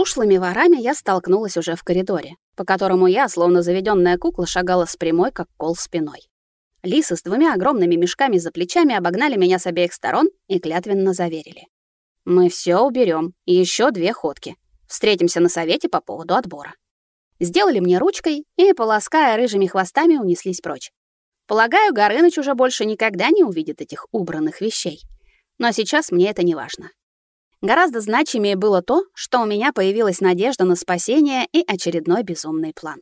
ушлыми ворами я столкнулась уже в коридоре, по которому я, словно заведенная кукла, шагала с прямой, как кол спиной. Лисы с двумя огромными мешками за плечами обогнали меня с обеих сторон и клятвенно заверили. «Мы все уберем, еще две ходки. Встретимся на совете по поводу отбора». Сделали мне ручкой и, полоская рыжими хвостами, унеслись прочь. Полагаю, Горыныч уже больше никогда не увидит этих убранных вещей. Но сейчас мне это не важно. Гораздо значимее было то, что у меня появилась надежда на спасение и очередной безумный план.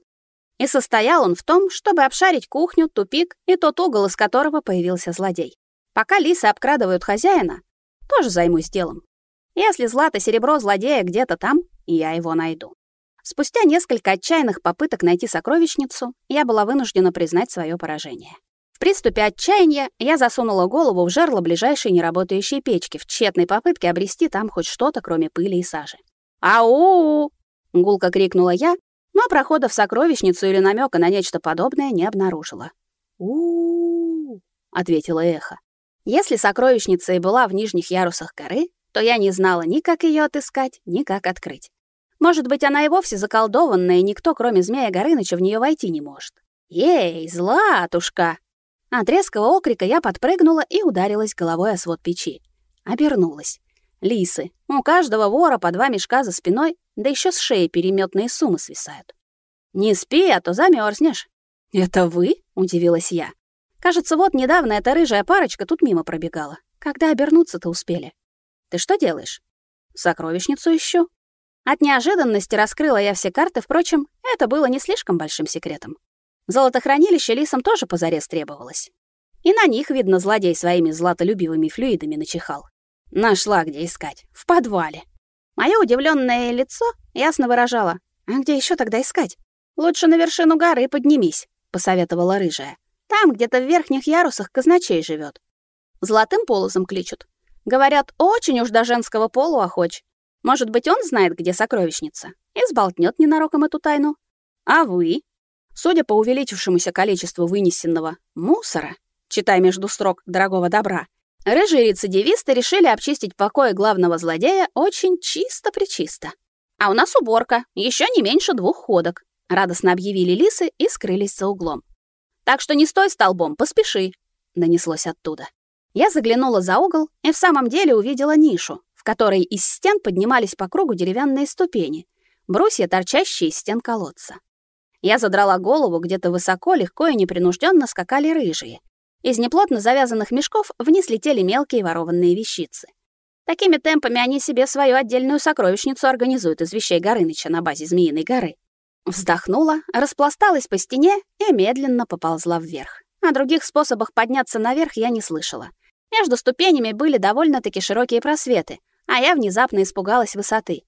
И состоял он в том, чтобы обшарить кухню, тупик и тот угол, из которого появился злодей. Пока лисы обкрадывают хозяина, тоже займусь делом. Если злато-серебро злодея где-то там, я его найду. Спустя несколько отчаянных попыток найти сокровищницу, я была вынуждена признать свое поражение. В приступе отчаяния я засунула голову в жерло ближайшей неработающей печки в тщетной попытке обрести там хоть что-то, кроме пыли и сажи. «Ау!» — гулко крикнула я, но прохода в сокровищницу или намека на нечто подобное не обнаружила. у ответила эхо. Если сокровищница и была в нижних ярусах горы, то я не знала ни как ее отыскать, ни как открыть. Может быть, она и вовсе заколдованная, и никто, кроме змея Горыныча, в нее войти не может. «Ей, златушка!» От резкого окрика я подпрыгнула и ударилась головой о свод печи. Обернулась. Лисы. У каждого вора по два мешка за спиной, да еще с шеи переметные суммы свисают. «Не спи, а то замерзнешь. «Это вы?» — удивилась я. «Кажется, вот недавно эта рыжая парочка тут мимо пробегала. Когда обернуться-то успели?» «Ты что делаешь?» «Сокровищницу ищу». От неожиданности раскрыла я все карты, впрочем, это было не слишком большим секретом. Золотохранилище лисам тоже позарез требовалось. И на них, видно, злодей своими златолюбивыми флюидами начихал. Нашла, где искать. В подвале. Мое удивленное лицо ясно выражало. А где еще тогда искать? Лучше на вершину горы поднимись, посоветовала рыжая. Там, где-то в верхних ярусах, казначей живет. Золотым полозом кличут. Говорят, очень уж до женского полу охоч. Может быть, он знает, где сокровищница, и сболтнет ненароком эту тайну. А вы? Судя по увеличившемуся количеству вынесенного мусора, читай между строк дорогого добра, рыжие рецидивисты решили обчистить покои главного злодея очень чисто-причисто. А у нас уборка, еще не меньше двух ходок, радостно объявили лисы и скрылись за углом. Так что не стой столбом, поспеши, донеслось оттуда. Я заглянула за угол и в самом деле увидела нишу, в которой из стен поднимались по кругу деревянные ступени, брусья, торчащие из стен колодца. Я задрала голову, где-то высоко, легко и непринужденно скакали рыжие. Из неплотно завязанных мешков вниз летели мелкие ворованные вещицы. Такими темпами они себе свою отдельную сокровищницу организуют из вещей Горыныча на базе Змеиной горы. Вздохнула, распласталась по стене и медленно поползла вверх. О других способах подняться наверх я не слышала. Между ступенями были довольно-таки широкие просветы, а я внезапно испугалась высоты.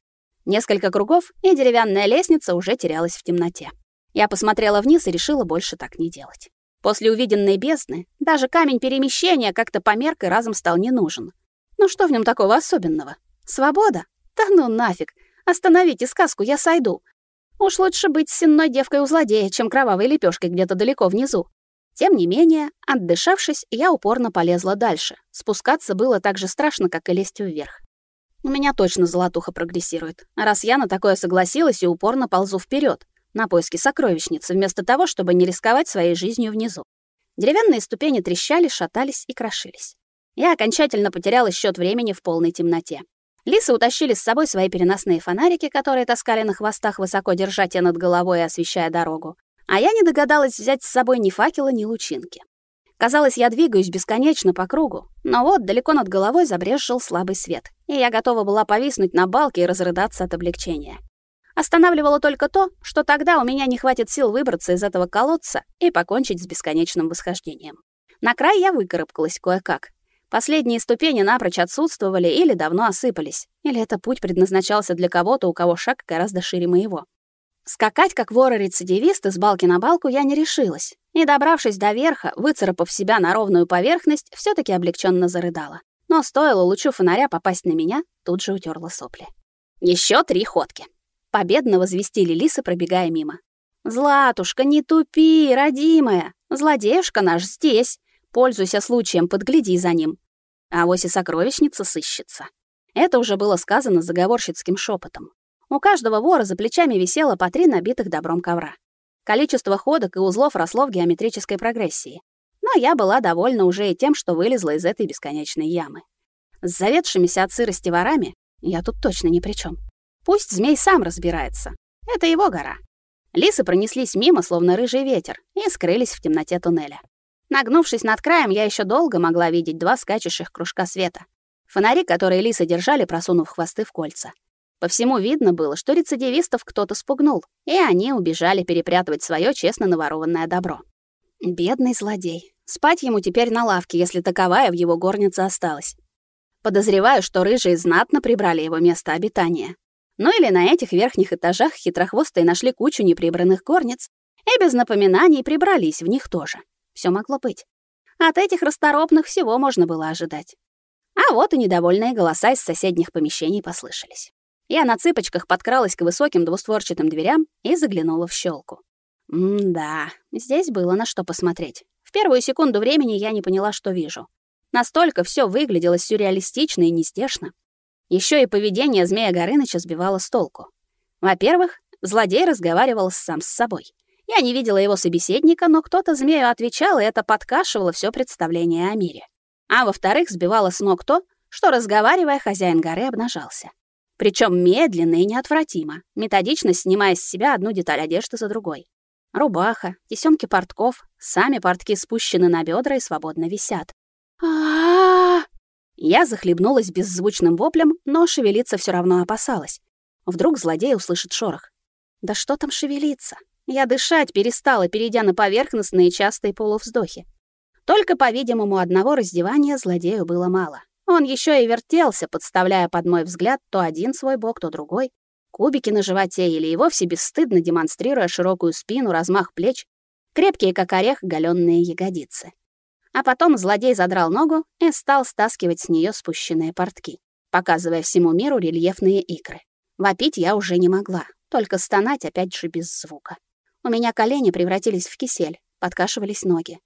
Несколько кругов, и деревянная лестница уже терялась в темноте. Я посмотрела вниз и решила больше так не делать. После увиденной бездны даже камень перемещения как-то померк и разом стал не нужен. Ну что в нем такого особенного? Свобода? Да ну нафиг. Остановите сказку, я сойду. Уж лучше быть сенной девкой у злодея, чем кровавой лепешкой где-то далеко внизу. Тем не менее, отдышавшись, я упорно полезла дальше. Спускаться было так же страшно, как и лезть вверх. У меня точно золотуха прогрессирует, раз я на такое согласилась и упорно ползу вперед на поиски сокровищницы, вместо того, чтобы не рисковать своей жизнью внизу. Деревянные ступени трещали, шатались и крошились. Я окончательно потеряла счет времени в полной темноте. Лисы утащили с собой свои переносные фонарики, которые таскали на хвостах, высоко держа те над головой освещая дорогу. А я не догадалась взять с собой ни факела, ни лучинки. Казалось, я двигаюсь бесконечно по кругу, но вот далеко над головой забрезжил слабый свет, и я готова была повиснуть на балке и разрыдаться от облегчения. Останавливало только то, что тогда у меня не хватит сил выбраться из этого колодца и покончить с бесконечным восхождением. На край я выкарабкалась кое-как. Последние ступени напрочь отсутствовали или давно осыпались, или этот путь предназначался для кого-то, у кого шаг гораздо шире моего. Скакать, как вора-рецидивист, из балки на балку я не решилась, и, добравшись до верха, выцарапав себя на ровную поверхность, все таки облегченно зарыдала. Но стоило лучу фонаря попасть на меня, тут же утерла сопли. Еще три ходки. Победно возвестили лисы, пробегая мимо. «Златушка, не тупи, родимая! Злодеюшка наш здесь! Пользуйся случаем, подгляди за ним!» А вось и сокровищница сыщется. Это уже было сказано заговорщицким шепотом. У каждого вора за плечами висело по три набитых добром ковра. Количество ходок и узлов росло в геометрической прогрессии. Но я была довольна уже и тем, что вылезла из этой бесконечной ямы. С заведшимися от сырости ворами я тут точно ни при чем. Пусть змей сам разбирается. Это его гора. Лисы пронеслись мимо, словно рыжий ветер, и скрылись в темноте туннеля. Нагнувшись над краем, я еще долго могла видеть два скачущих кружка света. Фонари, которые лисы держали, просунув хвосты в кольца. По всему видно было, что рецидивистов кто-то спугнул, и они убежали перепрятывать свое честно наворованное добро. Бедный злодей. Спать ему теперь на лавке, если таковая в его горнице осталась. Подозреваю, что рыжие знатно прибрали его место обитания. Ну или на этих верхних этажах хитрохвостые нашли кучу неприбранных горниц и без напоминаний прибрались в них тоже. Все могло быть. От этих расторопных всего можно было ожидать. А вот и недовольные голоса из соседних помещений послышались. Я на цыпочках подкралась к высоким двустворчатым дверям и заглянула в щелку. М-да, здесь было на что посмотреть. В первую секунду времени я не поняла, что вижу. Настолько все выглядело сюрреалистично и нездешно. Еще и поведение змея Горыныча сбивало с толку. Во-первых, злодей разговаривал сам с собой. Я не видела его собеседника, но кто-то змею отвечал, и это подкашивало все представление о мире. А во-вторых, сбивало с ног то, что, разговаривая, хозяин горы обнажался. Причем медленно и неотвратимо, методично снимая с себя одну деталь одежды за другой. Рубаха, тесемки портков, сами портки спущены на бедра и свободно висят. а Я захлебнулась беззвучным воплем, но шевелиться все равно опасалась. Вдруг злодей услышит шорох. Да что там шевелиться? Я дышать перестала, перейдя на поверхностные частые полувздохи. Только, по-видимому, одного раздевания злодею было мало. Он еще и вертелся, подставляя под мой взгляд то один свой бок, то другой. Кубики на животе или и вовсе бесстыдно демонстрируя широкую спину, размах плеч, крепкие, как орех, галённые ягодицы. А потом злодей задрал ногу и стал стаскивать с нее спущенные портки, показывая всему миру рельефные икры. Вопить я уже не могла, только стонать опять же без звука. У меня колени превратились в кисель, подкашивались ноги.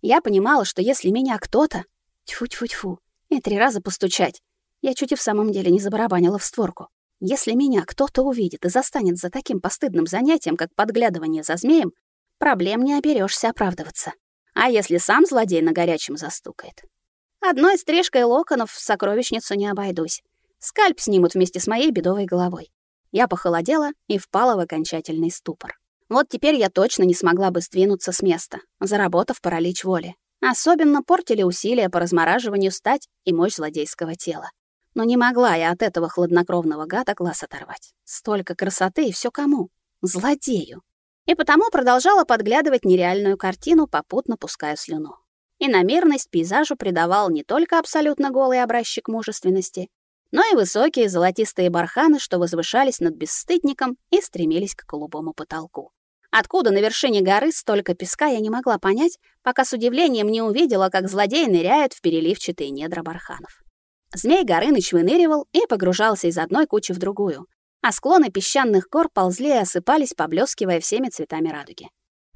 Я понимала, что если меня кто-то... Тьфу-тьфу-тьфу, и три раза постучать. Я чуть и в самом деле не забарабанила в створку. Если меня кто-то увидит и застанет за таким постыдным занятием, как подглядывание за змеем, проблем не оберешься оправдываться. А если сам злодей на горячем застукает? Одной стрижкой локонов в сокровищницу не обойдусь. Скальп снимут вместе с моей бедовой головой. Я похолодела и впала в окончательный ступор. Вот теперь я точно не смогла бы сдвинуться с места, заработав паралич воли. Особенно портили усилия по размораживанию стать и мощь злодейского тела. Но не могла я от этого хладнокровного гада глаз оторвать. Столько красоты и все кому? Злодею. И потому продолжала подглядывать нереальную картину, попутно пуская слюну. И намерность пейзажу придавал не только абсолютно голый образчик мужественности, но и высокие золотистые барханы, что возвышались над бесстыдником и стремились к голубому потолку. Откуда на вершине горы столько песка, я не могла понять, пока с удивлением не увидела, как злодей ныряет в переливчатые недра барханов. Змей Горыныч выныривал и погружался из одной кучи в другую, а склоны песчаных гор ползли и осыпались, поблескивая всеми цветами радуги.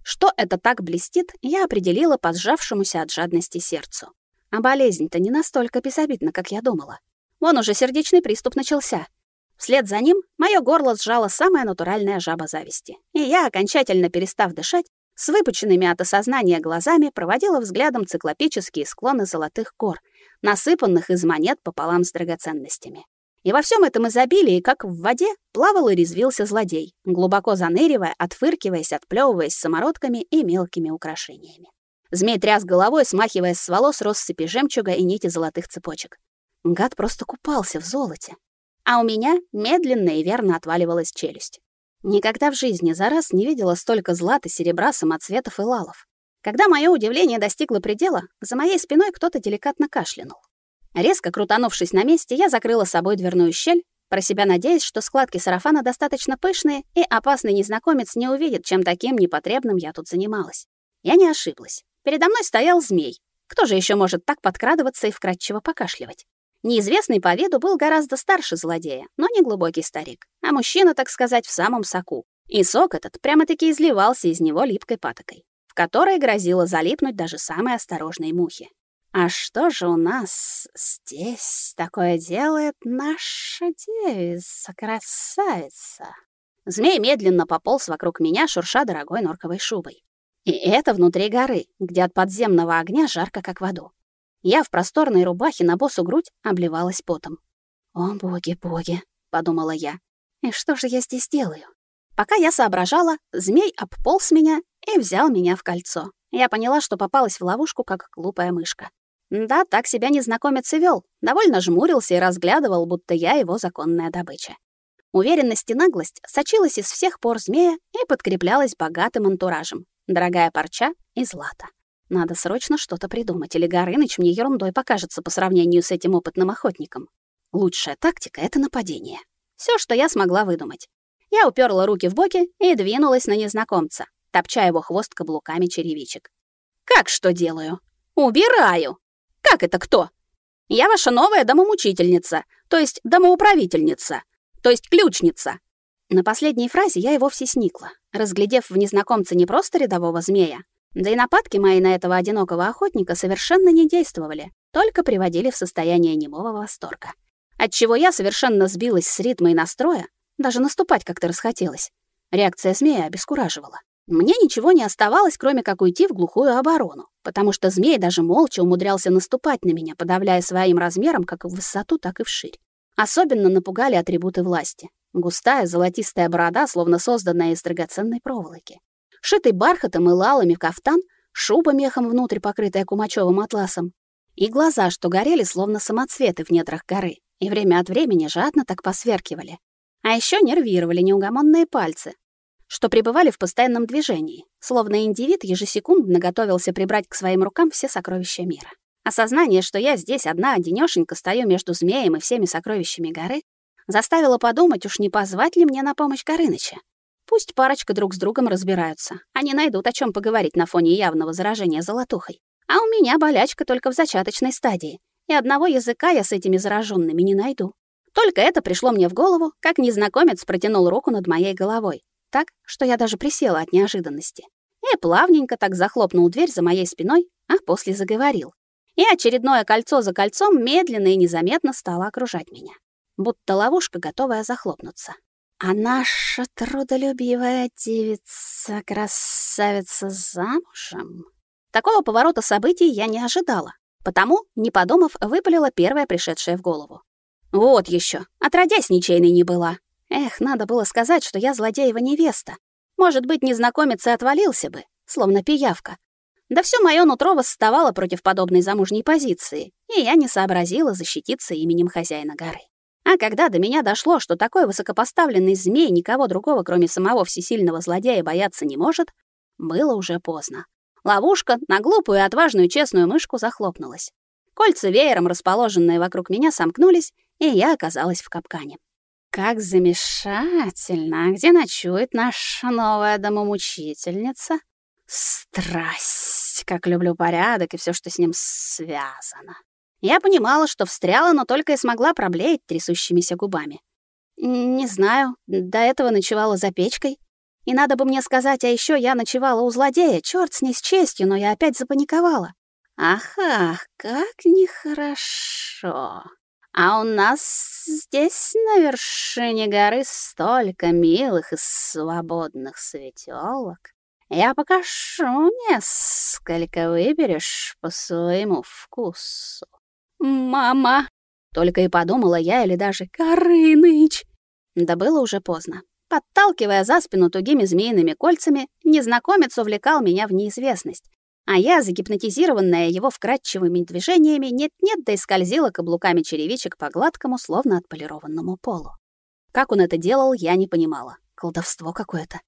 Что это так блестит, я определила по сжавшемуся от жадности сердцу. А болезнь-то не настолько безобидна, как я думала. Вон уже сердечный приступ начался — Вслед за ним мое горло сжала самая натуральная жаба зависти. И я, окончательно перестав дышать, с выпученными от осознания глазами проводила взглядом циклопические склоны золотых гор, насыпанных из монет пополам с драгоценностями. И во всем этом изобилии, как в воде, плавал и резвился злодей, глубоко заныривая, отфыркиваясь, отплевываясь самородками и мелкими украшениями. Змей тряс головой, смахивая с волос россыпи жемчуга и нити золотых цепочек. Гад просто купался в золоте а у меня медленно и верно отваливалась челюсть. Никогда в жизни за раз не видела столько злата, серебра, самоцветов и лалов. Когда мое удивление достигло предела, за моей спиной кто-то деликатно кашлянул. Резко крутанувшись на месте, я закрыла собой дверную щель, про себя надеясь, что складки сарафана достаточно пышные, и опасный незнакомец не увидит, чем таким непотребным я тут занималась. Я не ошиблась. Передо мной стоял змей. Кто же еще может так подкрадываться и вкрадчиво покашливать? Неизвестный по виду был гораздо старше злодея, но не глубокий старик, а мужчина, так сказать, в самом соку. И сок этот прямо-таки изливался из него липкой патокой, в которой грозило залипнуть даже самой осторожной мухе. А что же у нас здесь такое делает наша девица-красавица? Змей медленно пополз вокруг меня, шурша дорогой норковой шубой. И это внутри горы, где от подземного огня жарко, как в аду. Я в просторной рубахе на босу грудь обливалась потом. «О, боги, боги!» — подумала я. «И что же я здесь делаю?» Пока я соображала, змей обполз меня и взял меня в кольцо. Я поняла, что попалась в ловушку, как глупая мышка. Да, так себя незнакомец и вел. Довольно жмурился и разглядывал, будто я его законная добыча. Уверенность и наглость сочилась из всех пор змея и подкреплялась богатым антуражем. Дорогая парча и злато. Надо срочно что-то придумать, или Горыныч мне ерундой покажется по сравнению с этим опытным охотником. Лучшая тактика — это нападение. Все, что я смогла выдумать. Я уперла руки в боки и двинулась на незнакомца, топча его хвост каблуками черевичек. «Как что делаю? Убираю!» Как это кто? Я ваша новая домомучительница, то есть домоуправительница, то есть ключница. На последней фразе я и вовсе сникла, разглядев в незнакомце не просто рядового змея, да и нападки мои на этого одинокого охотника совершенно не действовали, только приводили в состояние немого восторга. Отчего я совершенно сбилась с ритма и настроя, даже наступать как-то расхотелось. Реакция змея обескураживала. Мне ничего не оставалось, кроме как уйти в глухую оборону, потому что змей даже молча умудрялся наступать на меня, подавляя своим размером как в высоту, так и вширь. Особенно напугали атрибуты власти. Густая золотистая борода, словно созданная из драгоценной проволоки. Шитый бархатом и лалами кафтан, шуба мехом внутрь, покрытая кумачевым атласом. И глаза, что горели, словно самоцветы в недрах горы, и время от времени жадно так посверкивали. А еще нервировали неугомонные пальцы, что пребывали в постоянном движении, словно индивид ежесекундно готовился прибрать к своим рукам все сокровища мира. Осознание, что я здесь одна одинёшенька стою между змеем и всеми сокровищами горы, заставило подумать, уж не позвать ли мне на помощь Горыныча. Пусть парочка друг с другом разбираются. Они найдут о чем поговорить на фоне явного заражения золотухой. А у меня болячка только в зачаточной стадии, и одного языка я с этими зараженными не найду. Только это пришло мне в голову, как незнакомец протянул руку над моей головой, так, что я даже присела от неожиданности. И плавненько так захлопнул дверь за моей спиной, а после заговорил. И очередное кольцо за кольцом медленно и незаметно стало окружать меня, будто ловушка, готовая захлопнуться. А наша трудолюбивая девица, красавица замужем? Такого поворота событий я не ожидала, потому, не подумав, выпалила первое пришедшее в голову. Вот еще, отродясь ничейной не была. Эх, надо было сказать, что я злодеева невеста. Может быть, незнакомец и отвалился бы, словно пиявка. Да все мое нутро восставало против подобной замужней позиции, и я не сообразила защититься именем хозяина горы. А когда до меня дошло, что такой высокопоставленный змей никого другого, кроме самого всесильного злодея, бояться не может, было уже поздно. Ловушка на глупую и отважную честную мышку захлопнулась. Кольца веером, расположенные вокруг меня, сомкнулись, и я оказалась в капкане. Как замешательно! А где ночует наша новая домомучительница? Страсть! Как люблю порядок и все, что с ним связано. Я понимала, что встряла, но только и смогла проблеять трясущимися губами. Не знаю, до этого ночевала за печкой. И надо бы мне сказать, а еще я ночевала у злодея. Черт с ней с честью, но я опять запаниковала. Ах, ах, как нехорошо. А у нас здесь на вершине горы столько милых и свободных светелок. Я покажу несколько, выберешь по своему вкусу. Мама! Только и подумала я или даже Горыныч. Да было уже поздно. Подталкивая за спину тугими змеиными кольцами, незнакомец увлекал меня в неизвестность. А я, загипнотизированная его вкрадчивыми движениями, нет-нет, да и скользила каблуками черевичек по гладкому, словно отполированному полу. Как он это делал, я не понимала. Колдовство какое-то.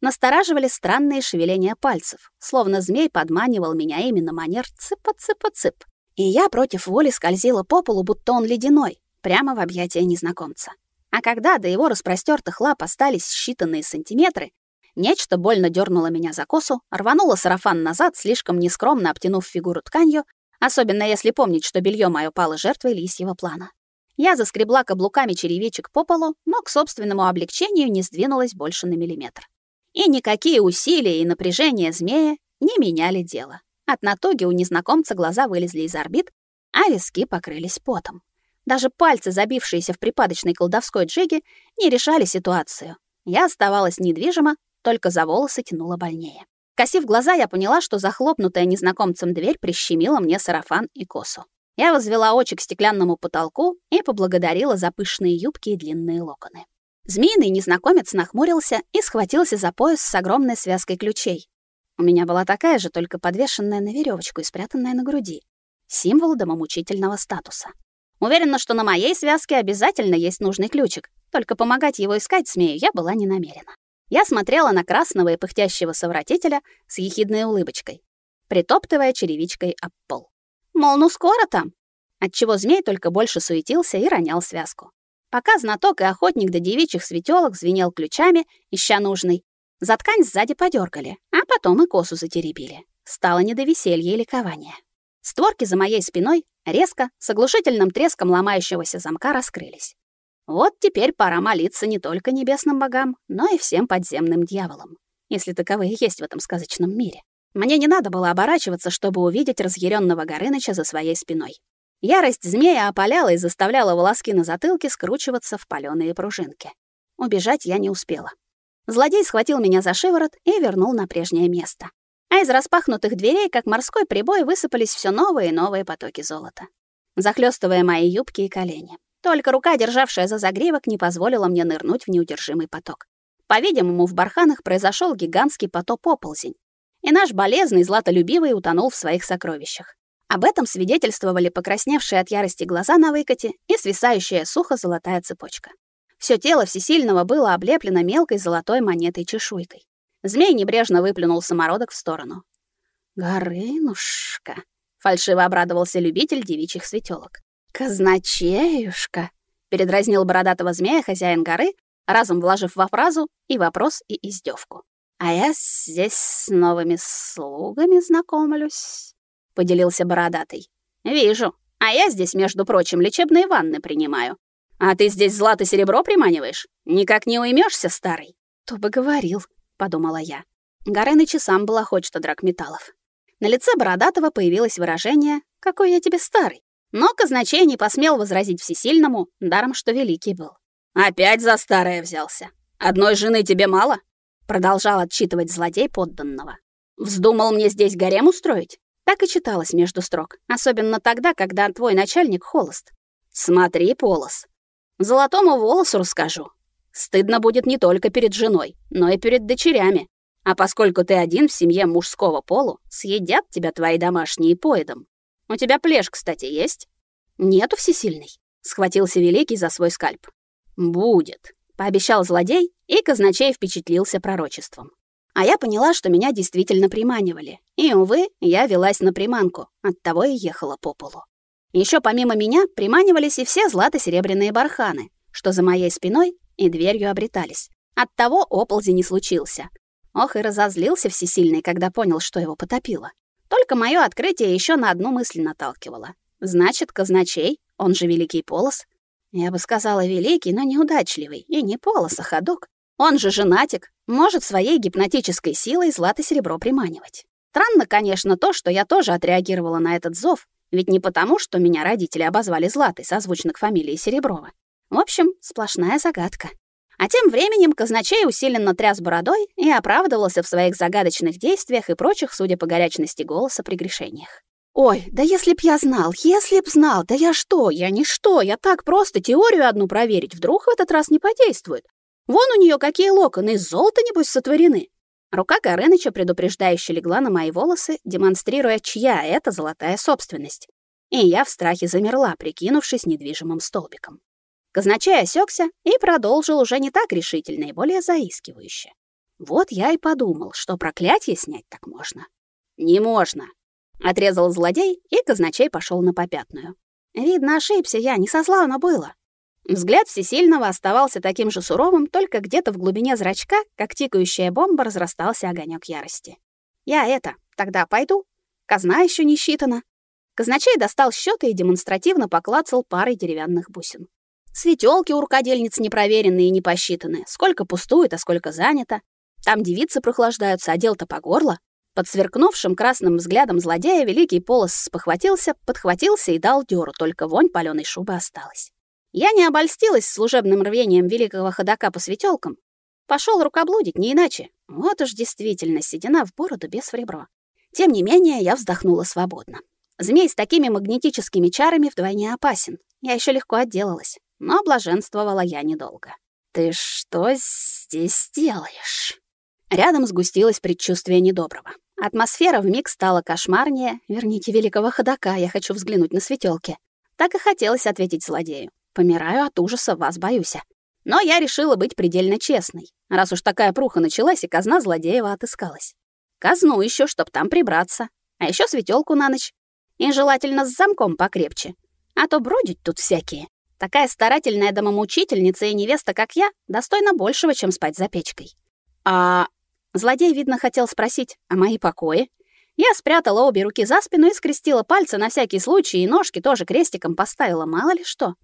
Настораживали странные шевеления пальцев, словно змей подманивал меня именно манер цыпа-цыпа-цып. И я против воли скользила по полу, будто он ледяной, прямо в объятия незнакомца. А когда до его распростертых лап остались считанные сантиметры, Нечто больно дернуло меня за косу, рвануло сарафан назад, слишком нескромно обтянув фигуру тканью, особенно если помнить, что белье мое пало жертвой лисьего плана. Я заскребла каблуками черевичек по полу, но к собственному облегчению не сдвинулась больше на миллиметр. И никакие усилия и напряжения змея не меняли дело. От натуги у незнакомца глаза вылезли из орбит, а виски покрылись потом. Даже пальцы, забившиеся в припадочной колдовской джиге, не решали ситуацию. Я оставалась недвижима, только за волосы тянула больнее. Косив глаза, я поняла, что захлопнутая незнакомцем дверь прищемила мне сарафан и косу. Я возвела очи к стеклянному потолку и поблагодарила за пышные юбки и длинные локоны. Змеиный незнакомец нахмурился и схватился за пояс с огромной связкой ключей. У меня была такая же, только подвешенная на веревочку и спрятанная на груди. Символ домомучительного статуса. Уверена, что на моей связке обязательно есть нужный ключик, только помогать его искать смею я была не намерена. Я смотрела на красного и пыхтящего совратителя с ехидной улыбочкой, притоптывая черевичкой об пол. Мол, ну скоро там. Отчего змей только больше суетился и ронял связку. Пока знаток и охотник до девичьих светелок звенел ключами, ища нужный, за ткань сзади подергали, а потом и косу затеребили. Стало не до веселья и ликования. Створки за моей спиной резко, с оглушительным треском ломающегося замка раскрылись. Вот теперь пора молиться не только небесным богам, но и всем подземным дьяволам, если таковые есть в этом сказочном мире. Мне не надо было оборачиваться, чтобы увидеть разъяренного Горыныча за своей спиной. Ярость змея опаляла и заставляла волоски на затылке скручиваться в палёные пружинки. Убежать я не успела. Злодей схватил меня за шиворот и вернул на прежнее место. А из распахнутых дверей, как морской прибой, высыпались все новые и новые потоки золота, захлестывая мои юбки и колени. Только рука, державшая за загривок, не позволила мне нырнуть в неудержимый поток. По-видимому, в барханах произошел гигантский потоп-оползень, и наш болезный златолюбивый утонул в своих сокровищах. Об этом свидетельствовали покрасневшие от ярости глаза на выкате и свисающая сухо золотая цепочка. Все тело всесильного было облеплено мелкой золотой монетой-чешуйкой. Змей небрежно выплюнул самородок в сторону. «Горынушка!» — фальшиво обрадовался любитель девичьих светелок. «Казначеюшка!» — передразнил бородатого змея хозяин горы, разом вложив во фразу и вопрос, и издевку. «А я здесь с новыми слугами знакомлюсь», — поделился бородатый. «Вижу. А я здесь, между прочим, лечебные ванны принимаю. А ты здесь злато серебро приманиваешь? Никак не уймешься, старый?» «То бы говорил», — подумала я. Горыныч и сам была хочет драгметаллов. На лице бородатого появилось выражение «Какой я тебе старый?» Но казначей не посмел возразить всесильному, даром что великий был. «Опять за старое взялся. Одной жены тебе мало?» Продолжал отчитывать злодей подданного. «Вздумал мне здесь гарем устроить?» Так и читалось между строк, особенно тогда, когда твой начальник холост. «Смотри, полос. Золотому волосу расскажу. Стыдно будет не только перед женой, но и перед дочерями. А поскольку ты один в семье мужского полу, съедят тебя твои домашние поедом. У тебя плешь, кстати, есть? Нету всесильный. Схватился Великий за свой скальп. Будет, пообещал злодей, и казначей впечатлился пророчеством. А я поняла, что меня действительно приманивали. И, увы, я велась на приманку, оттого и ехала по полу. Еще помимо меня приманивались и все злато-серебряные барханы, что за моей спиной и дверью обретались. Оттого оползи не случился. Ох, и разозлился всесильный, когда понял, что его потопило. Только мое открытие еще на одну мысль наталкивало. Значит, казначей, он же Великий Полос. Я бы сказала великий, но неудачливый. И не Полос, а ходок. Он же женатик, может своей гипнотической силой злато серебро приманивать. Странно, конечно, то, что я тоже отреагировала на этот зов, ведь не потому, что меня родители обозвали Златой, созвучно к фамилии Сереброва. В общем, сплошная загадка. А тем временем казначей усиленно тряс бородой и оправдывался в своих загадочных действиях и прочих, судя по горячности голоса, прегрешениях. «Ой, да если б я знал, если б знал, да я что, я ничто, я так просто теорию одну проверить, вдруг в этот раз не подействует. Вон у нее какие локоны, из золота, небось, сотворены». Рука Горыныча предупреждающе легла на мои волосы, демонстрируя, чья это золотая собственность. И я в страхе замерла, прикинувшись недвижимым столбиком. Казначей осекся и продолжил уже не так решительно и более заискивающе. Вот я и подумал, что проклятие снять так можно. Не можно, отрезал злодей, и казначей пошел на попятную. Видно, ошибся я, не со зла было. Взгляд всесильного оставался таким же суровым, только где-то в глубине зрачка, как тикающая бомба, разрастался огонек ярости. Я это, тогда пойду. Казна еще не считана. Казначей достал счеты и демонстративно поклацал парой деревянных бусин. Светелки у рукодельниц непроверенные и не посчитаны. Сколько пустует, а сколько занято. Там девицы прохлаждаются, а дел-то по горло. Под сверкнувшим красным взглядом злодея великий полос спохватился, подхватился и дал дёру, только вонь палёной шубы осталась. Я не обольстилась служебным рвением великого ходока по светёлкам. Пошёл рукоблудить, не иначе. Вот уж действительно седина в бороду без в ребро. Тем не менее, я вздохнула свободно. Змей с такими магнетическими чарами вдвойне опасен. Я ещё легко отделалась, но блаженствовала я недолго. «Ты что здесь делаешь?» Рядом сгустилось предчувствие недоброго. Атмосфера вмиг стала кошмарнее. Верните великого ходока, я хочу взглянуть на светелки. Так и хотелось ответить злодею. Помираю от ужаса, вас боюсь. Но я решила быть предельно честной, раз уж такая пруха началась, и казна злодеева отыскалась. Казну еще, чтоб там прибраться. А еще светелку на ночь. И желательно с замком покрепче. А то бродить тут всякие. Такая старательная домомучительница и невеста, как я, достойна большего, чем спать за печкой. А Злодей, видно, хотел спросить, а мои покои? Я спрятала обе руки за спину и скрестила пальцы на всякий случай, и ножки тоже крестиком поставила, мало ли что.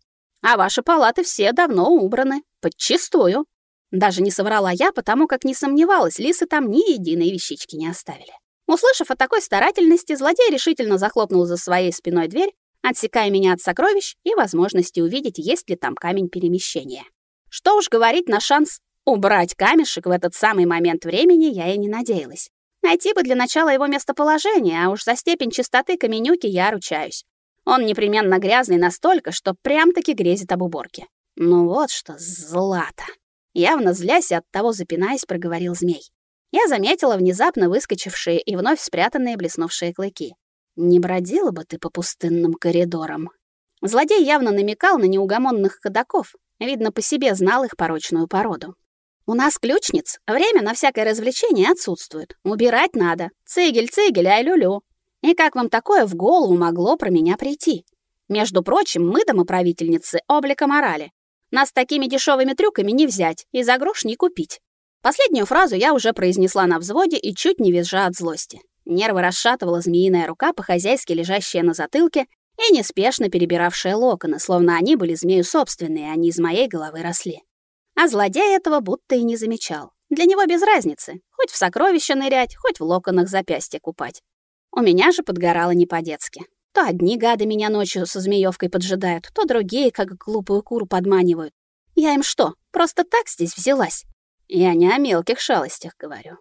А ваши палаты все давно убраны, подчистую. Даже не соврала я, потому как не сомневалась, лисы там ни единой вещички не оставили. Услышав о такой старательности, злодей решительно захлопнул за своей спиной дверь, отсекая меня от сокровищ и возможности увидеть, есть ли там камень перемещения. Что уж говорить на шанс Убрать камешек в этот самый момент времени я и не надеялась. Найти бы для начала его местоположение, а уж за степень чистоты каменюки я ручаюсь. Он непременно грязный настолько, что прям-таки грезит об уборке. Ну вот что, злато. Явно злясь и от того запинаясь, проговорил змей. Я заметила внезапно выскочившие и вновь спрятанные блеснувшие клыки. Не бродила бы ты по пустынным коридорам. Злодей явно намекал на неугомонных ходаков. Видно, по себе знал их порочную породу. У нас ключниц, время на всякое развлечение отсутствует. Убирать надо. Цигель, цигель, ай-лю-лю. И как вам такое в голову могло про меня прийти? Между прочим, мы домоправительницы облика морали. Нас такими дешевыми трюками не взять и за грош не купить. Последнюю фразу я уже произнесла на взводе и чуть не визжа от злости. Нервы расшатывала змеиная рука, по-хозяйски лежащая на затылке и неспешно перебиравшая локоны, словно они были змею собственные, а не из моей головы росли. А злодей этого будто и не замечал. Для него без разницы, хоть в сокровища нырять, хоть в локонах запястья купать. У меня же подгорало не по-детски. То одни гады меня ночью со змеёвкой поджидают, то другие, как глупую куру, подманивают. Я им что, просто так здесь взялась? Я не о мелких шалостях говорю.